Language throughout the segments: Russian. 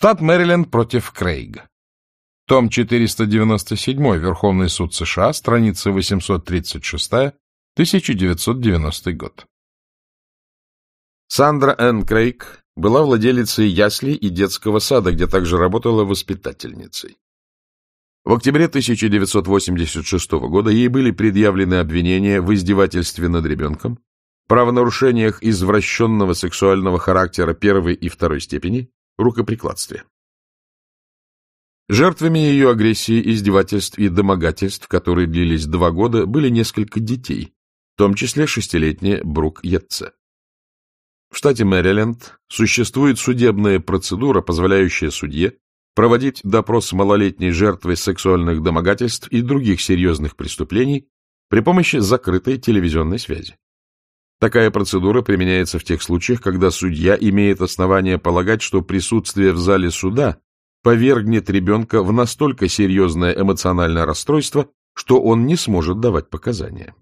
Штат Мэриленд против Крейга. Том 497, Верховный суд США, страница 836, 1990 год. Сандра Н. Крейг была владелицей ясли и детского сада, где также работала воспитательницей. В октябре 1986 года ей были предъявлены обвинения в издевательстве над ребенком, правонарушениях извращенного сексуального характера первой и второй степени, рукоприкладстве. Жертвами ее агрессии, издевательств и домогательств, которые длились два года, были несколько детей, в том числе шестилетняя Брук Йетце. В штате Мэриленд существует судебная процедура, позволяющая судье проводить допрос малолетней жертвы сексуальных домогательств и других серьезных преступлений при помощи закрытой телевизионной связи. Такая процедура применяется в тех случаях, когда судья имеет основания полагать, что присутствие в зале суда повергнет ребенка в настолько серьезное эмоциональное расстройство, что он не сможет давать показания.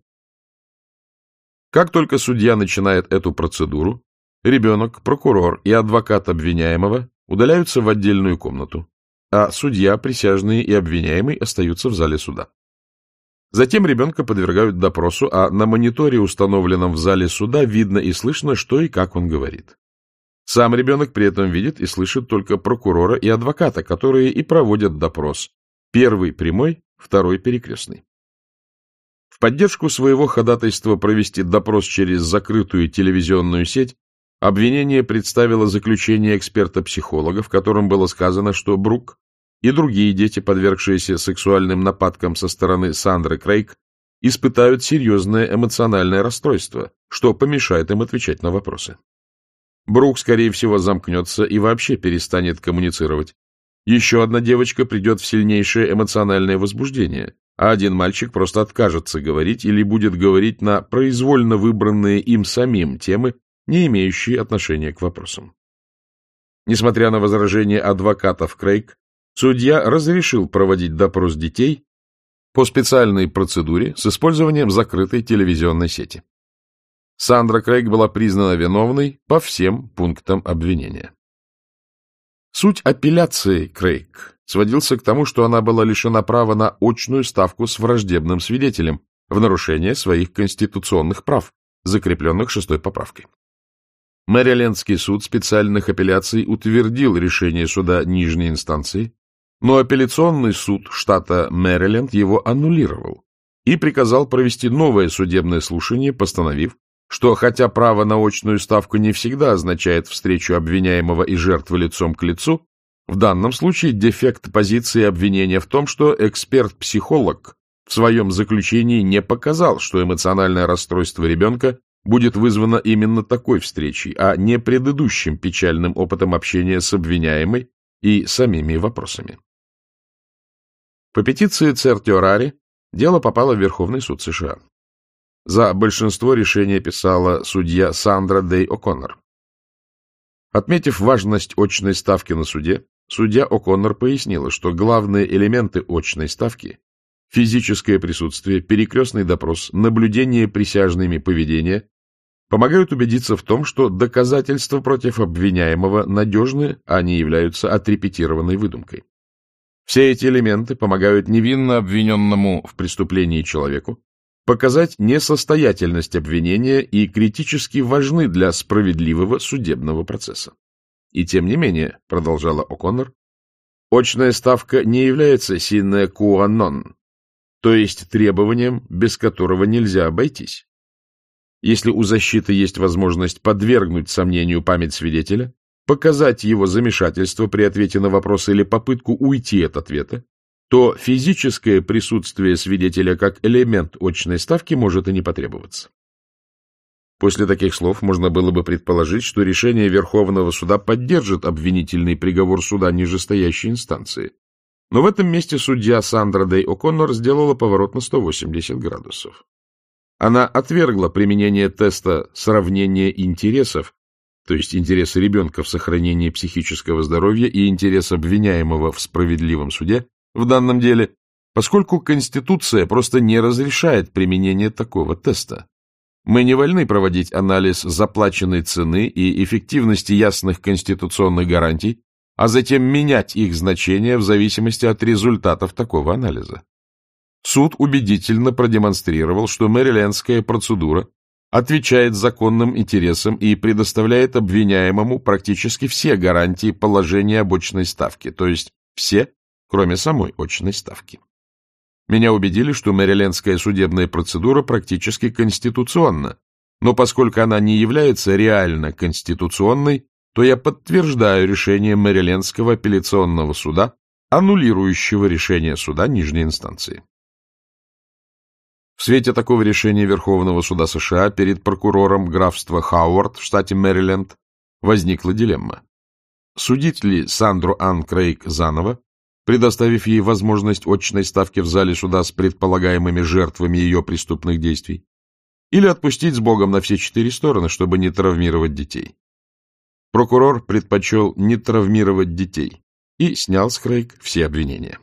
Как только судья начинает эту процедуру, ребенок, прокурор и адвокат обвиняемого удаляются в отдельную комнату, а судья, присяжные и обвиняемый остаются в зале суда. Затем ребенка подвергают допросу, а на мониторе, установленном в зале суда, видно и слышно, что и как он говорит. Сам ребенок при этом видит и слышит только прокурора и адвоката, которые и проводят допрос. Первый прямой, второй перекрестный. В поддержку своего ходатайства провести допрос через закрытую телевизионную сеть обвинение представило заключение эксперта-психолога, в котором было сказано, что Брук и другие дети, подвергшиеся сексуальным нападкам со стороны Сандры Крейг, испытают серьезное эмоциональное расстройство, что помешает им отвечать на вопросы. Брук, скорее всего, замкнется и вообще перестанет коммуницировать. Еще одна девочка придет в сильнейшее эмоциональное возбуждение, а один мальчик просто откажется говорить или будет говорить на произвольно выбранные им самим темы, не имеющие отношения к вопросам. Несмотря на возражения адвокатов Крейг, судья разрешил проводить допрос детей по специальной процедуре с использованием закрытой телевизионной сети. Сандра Крейг была признана виновной по всем пунктам обвинения. Суть апелляции Крейг сводился к тому, что она была лишена права на очную ставку с враждебным свидетелем в нарушение своих конституционных прав, закрепленных шестой поправкой. Мэрилендский суд специальных апелляций утвердил решение суда нижней инстанции, но апелляционный суд штата Мэриленд его аннулировал и приказал провести новое судебное слушание, постановив, что хотя право на очную ставку не всегда означает встречу обвиняемого и жертвы лицом к лицу, в данном случае дефект позиции обвинения в том, что эксперт-психолог в своем заключении не показал, что эмоциональное расстройство ребенка будет вызвано именно такой встречей, а не предыдущим печальным опытом общения с обвиняемой и самими вопросами. По петиции Цертиорари дело попало в Верховный суд США. За большинство решения писала судья Сандра Дей О'Коннор. Отметив важность очной ставки на суде, судья О'Коннор пояснила, что главные элементы очной ставки – физическое присутствие, перекрестный допрос, наблюдение присяжными поведения – помогают убедиться в том, что доказательства против обвиняемого надежны, а не являются отрепетированной выдумкой. Все эти элементы помогают невинно обвиненному в преступлении человеку показать несостоятельность обвинения и критически важны для справедливого судебного процесса. И тем не менее, продолжала О'Коннор, очная ставка не является sine qua то есть требованием, без которого нельзя обойтись. Если у защиты есть возможность подвергнуть сомнению память свидетеля, показать его замешательство при ответе на вопрос или попытку уйти от ответа, то физическое присутствие свидетеля как элемент очной ставки может и не потребоваться. После таких слов можно было бы предположить, что решение Верховного суда поддержит обвинительный приговор суда нижестоящей инстанции. Но в этом месте судья Сандра Дей О'Коннор сделала поворот на 180 градусов. Она отвергла применение теста сравнения интересов то есть интерес ребенка в сохранении психического здоровья и интерес обвиняемого в справедливом суде в данном деле, поскольку Конституция просто не разрешает применение такого теста. Мы не вольны проводить анализ заплаченной цены и эффективности ясных конституционных гарантий а затем менять их значение в зависимости от результатов такого анализа. Суд убедительно продемонстрировал, что мэрилендская процедура отвечает законным интересам и предоставляет обвиняемому практически все гарантии положения об очной ставке, то есть все, кроме самой очной ставки. Меня убедили, что мэрилендская судебная процедура практически конституционна, но поскольку она не является реально конституционной, то я подтверждаю решение Мэрилендского апелляционного суда, аннулирующего решение суда нижней инстанции. В свете такого решения Верховного суда США перед прокурором графства Хауард в штате Мэриленд возникла дилемма. Судить ли Сандру Ан Крейг заново, предоставив ей возможность очной ставки в зале суда с предполагаемыми жертвами ее преступных действий, или отпустить с Богом на все четыре стороны, чтобы не травмировать детей. Прокурор предпочел не травмировать детей и снял с Крейг все обвинения.